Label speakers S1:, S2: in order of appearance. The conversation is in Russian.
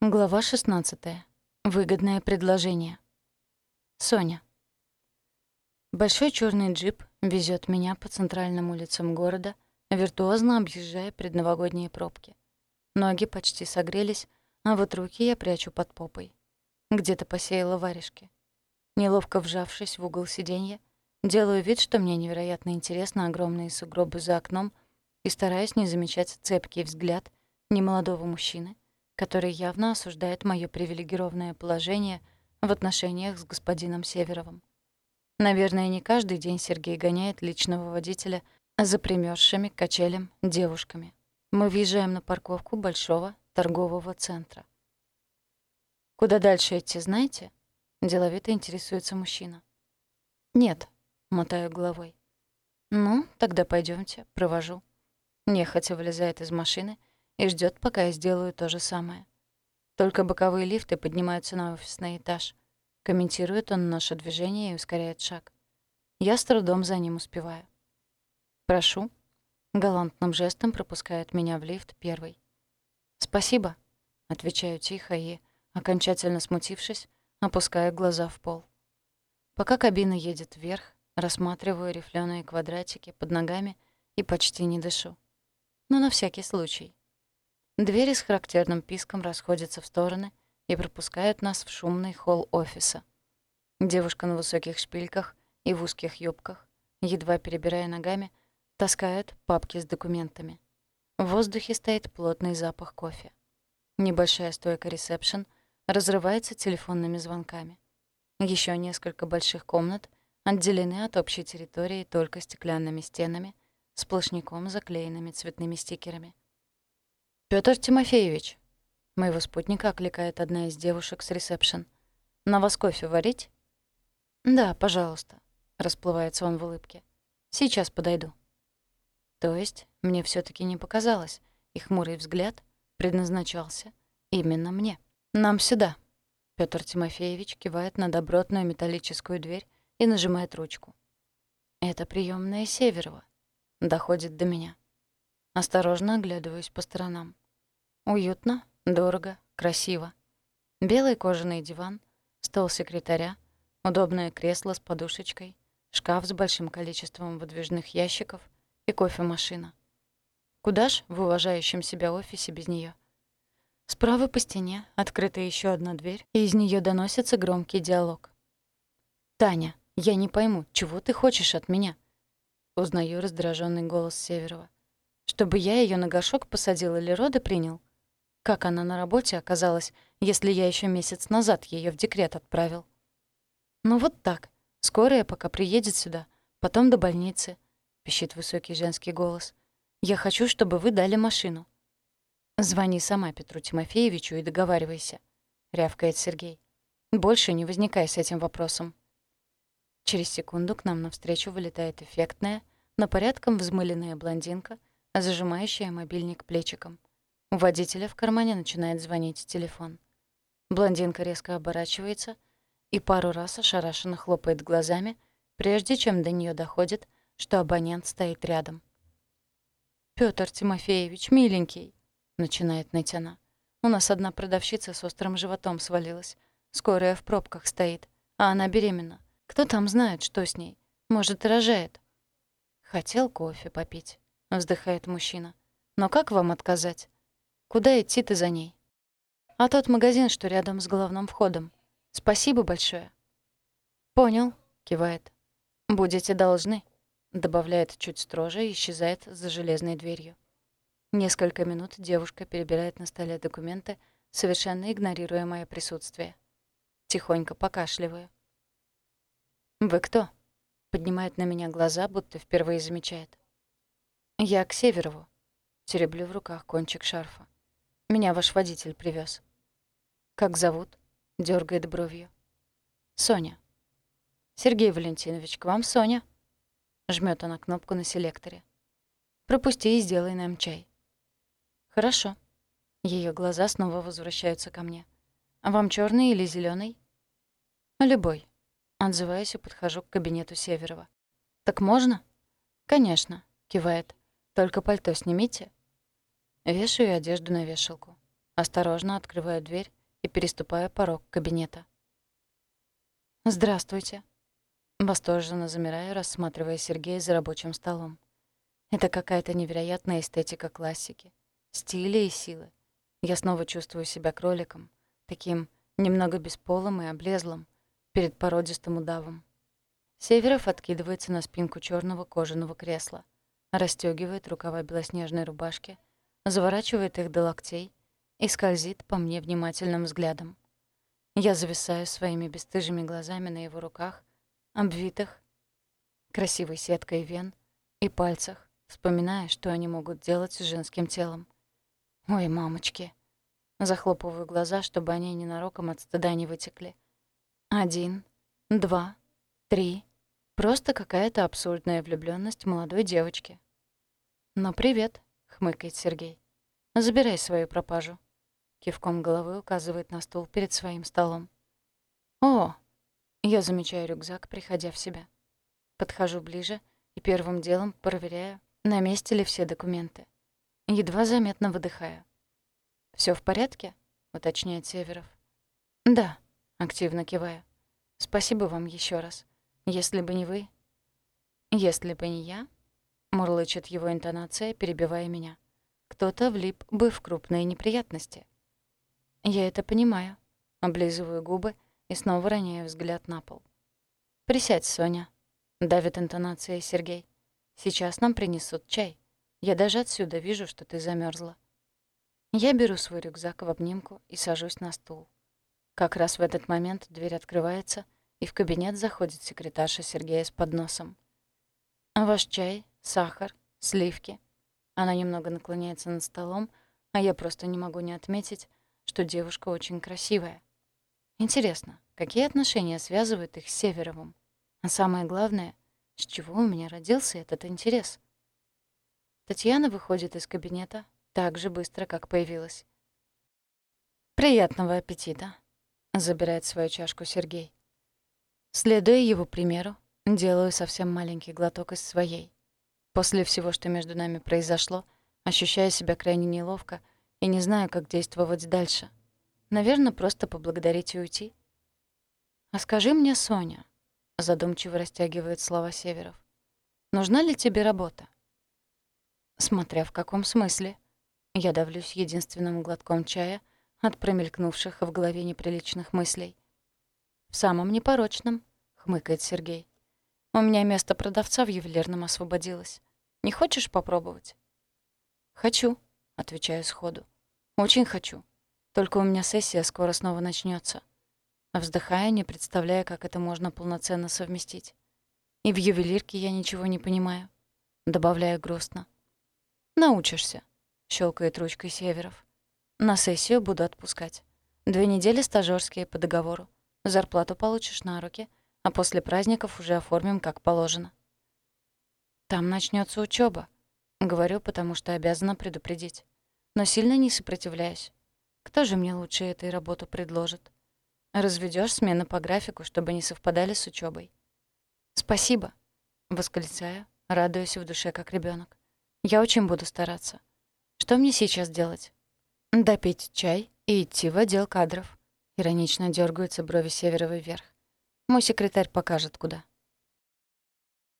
S1: Глава 16. Выгодное предложение. Соня. Большой черный джип везет меня по центральным улицам города, виртуозно объезжая предновогодние пробки. Ноги почти согрелись, а вот руки я прячу под попой. Где-то посеяла варежки. Неловко вжавшись в угол сиденья, делаю вид, что мне невероятно интересно огромные сугробы за окном и стараюсь не замечать цепкий взгляд немолодого мужчины, который явно осуждает моё привилегированное положение в отношениях с господином Северовым. Наверное, не каждый день Сергей гоняет личного водителя за примёрзшими к качелям девушками. Мы въезжаем на парковку большого торгового центра. «Куда дальше идти, знаете?» — деловито интересуется мужчина. «Нет», — мотаю головой. «Ну, тогда пойдёмте, провожу». Нехотя вылезает из машины и ждёт, пока я сделаю то же самое. Только боковые лифты поднимаются на офисный этаж. Комментирует он наше движение и ускоряет шаг. Я с трудом за ним успеваю. «Прошу». Галантным жестом пропускает меня в лифт первый. «Спасибо», — отвечаю тихо и, окончательно смутившись, опускаю глаза в пол. Пока кабина едет вверх, рассматриваю рифленые квадратики под ногами и почти не дышу. Но на всякий случай. Двери с характерным писком расходятся в стороны и пропускают нас в шумный холл офиса. Девушка на высоких шпильках и в узких юбках, едва перебирая ногами, таскает папки с документами. В воздухе стоит плотный запах кофе. Небольшая стойка ресепшн разрывается телефонными звонками. Еще несколько больших комнат отделены от общей территории только стеклянными стенами, сплошняком заклеенными цветными стикерами. Пётр Тимофеевич!» Моего спутника окликает одна из девушек с ресепшн. «На вас кофе варить?» «Да, пожалуйста», — расплывается он в улыбке. «Сейчас подойду». То есть мне все таки не показалось, и хмурый взгляд предназначался именно мне. «Нам сюда». Пётр Тимофеевич кивает на добротную металлическую дверь и нажимает ручку. «Это приёмная Северова». Доходит до меня. Осторожно оглядываюсь по сторонам. Уютно, дорого, красиво. Белый кожаный диван, стол секретаря, удобное кресло с подушечкой, шкаф с большим количеством выдвижных ящиков и кофемашина. Куда ж в уважающем себя офисе без нее? Справа по стене открыта еще одна дверь, и из нее доносится громкий диалог. «Таня, я не пойму, чего ты хочешь от меня?» Узнаю раздраженный голос Северова. Чтобы я ее на горшок посадил или роды принял? Как она на работе оказалась, если я еще месяц назад ее в декрет отправил? Ну вот так. Скорая пока приедет сюда, потом до больницы, пищит высокий женский голос. Я хочу, чтобы вы дали машину. Звони сама Петру Тимофеевичу и договаривайся, рявкает Сергей. Больше не возникай с этим вопросом. Через секунду к нам навстречу вылетает эффектная, на порядком взмыленная блондинка зажимающая мобильник плечиком. У водителя в кармане начинает звонить телефон. Блондинка резко оборачивается и пару раз ошарашенно хлопает глазами, прежде чем до нее доходит, что абонент стоит рядом. «Пётр Тимофеевич, миленький», — начинает ныть она. «У нас одна продавщица с острым животом свалилась. Скорая в пробках стоит, а она беременна. Кто там знает, что с ней? Может, рожает?» Хотел кофе попить. — вздыхает мужчина. «Но как вам отказать? Куда идти ты за ней?» «А тот магазин, что рядом с главным входом. Спасибо большое». «Понял», — кивает. «Будете должны», — добавляет чуть строже и исчезает за железной дверью. Несколько минут девушка перебирает на столе документы, совершенно игнорируя мое присутствие. Тихонько покашливаю. «Вы кто?» — поднимает на меня глаза, будто впервые замечает. «Я к Северову». Тереблю в руках кончик шарфа. «Меня ваш водитель привез. «Как зовут?» — дергает бровью. «Соня». «Сергей Валентинович, к вам Соня». Жмет она кнопку на селекторе. «Пропусти и сделай нам чай». «Хорошо». Ее глаза снова возвращаются ко мне. «А вам черный или зеленый? «Любой». Отзываюсь и подхожу к кабинету Северова. «Так можно?» «Конечно», — кивает. Только пальто снимите. Вешаю одежду на вешалку. Осторожно открываю дверь и переступаю порог кабинета. «Здравствуйте». Восторженно замираю, рассматривая Сергея за рабочим столом. Это какая-то невероятная эстетика классики, стиля и силы. Я снова чувствую себя кроликом, таким немного бесполым и облезлым, перед породистым удавом. Северов откидывается на спинку черного кожаного кресла, расстегивает рукава белоснежной рубашки, заворачивает их до локтей и скользит по мне внимательным взглядом. Я зависаю своими бесстыжими глазами на его руках, обвитых красивой сеткой вен и пальцах, вспоминая, что они могут делать с женским телом. Ой, мамочки. Захлопываю глаза, чтобы они ненароком от стыда не вытекли. Один, два, три. Просто какая-то абсурдная влюблённость молодой девочки. «Ну, привет», — хмыкает Сергей. «Забирай свою пропажу». Кивком головы указывает на стул перед своим столом. «О!» Я замечаю рюкзак, приходя в себя. Подхожу ближе и первым делом проверяю, на месте ли все документы. Едва заметно выдыхаю. Всё в порядке?» — уточняет Северов. «Да», — активно киваю. «Спасибо вам ещё раз. Если бы не вы...» «Если бы не я...» — мурлычет его интонация, перебивая меня. «Кто-то влип бы в крупные неприятности». «Я это понимаю». Облизываю губы и снова роняю взгляд на пол. «Присядь, Соня», — давит интонация Сергей. «Сейчас нам принесут чай. Я даже отсюда вижу, что ты замерзла. Я беру свой рюкзак в обнимку и сажусь на стул. Как раз в этот момент дверь открывается — и в кабинет заходит секретарша Сергея с подносом. «Ваш чай, сахар, сливки». Она немного наклоняется над столом, а я просто не могу не отметить, что девушка очень красивая. Интересно, какие отношения связывают их с Северовым? А самое главное, с чего у меня родился этот интерес? Татьяна выходит из кабинета так же быстро, как появилась. «Приятного аппетита!» — забирает свою чашку Сергей. Следуя его примеру, делаю совсем маленький глоток из своей. После всего, что между нами произошло, ощущаю себя крайне неловко и не знаю, как действовать дальше. Наверное, просто поблагодарить и уйти. «А скажи мне, Соня», — задумчиво растягивает слова Северов, «нужна ли тебе работа?» Смотря в каком смысле. Я давлюсь единственным глотком чая от промелькнувших в голове неприличных мыслей. «В самом непорочном», — хмыкает Сергей. «У меня место продавца в ювелирном освободилось. Не хочешь попробовать?» «Хочу», — отвечаю сходу. «Очень хочу. Только у меня сессия скоро снова начнется. Вздыхая, не представляя, как это можно полноценно совместить. И в ювелирке я ничего не понимаю. Добавляю грустно. «Научишься», — щелкает ручкой Северов. «На сессию буду отпускать. Две недели стажёрские по договору. Зарплату получишь на руки, а после праздников уже оформим как положено. Там начнется учёба, говорю, потому что обязана предупредить. Но сильно не сопротивляюсь. Кто же мне лучше этой работу предложит? Разведёшь смены по графику, чтобы не совпадали с учёбой. Спасибо, восклицаю, радуясь в душе как ребёнок. Я очень буду стараться. Что мне сейчас делать? Допить чай и идти в отдел кадров. Иронично дергаются брови Северовой вверх. Мой секретарь покажет, куда.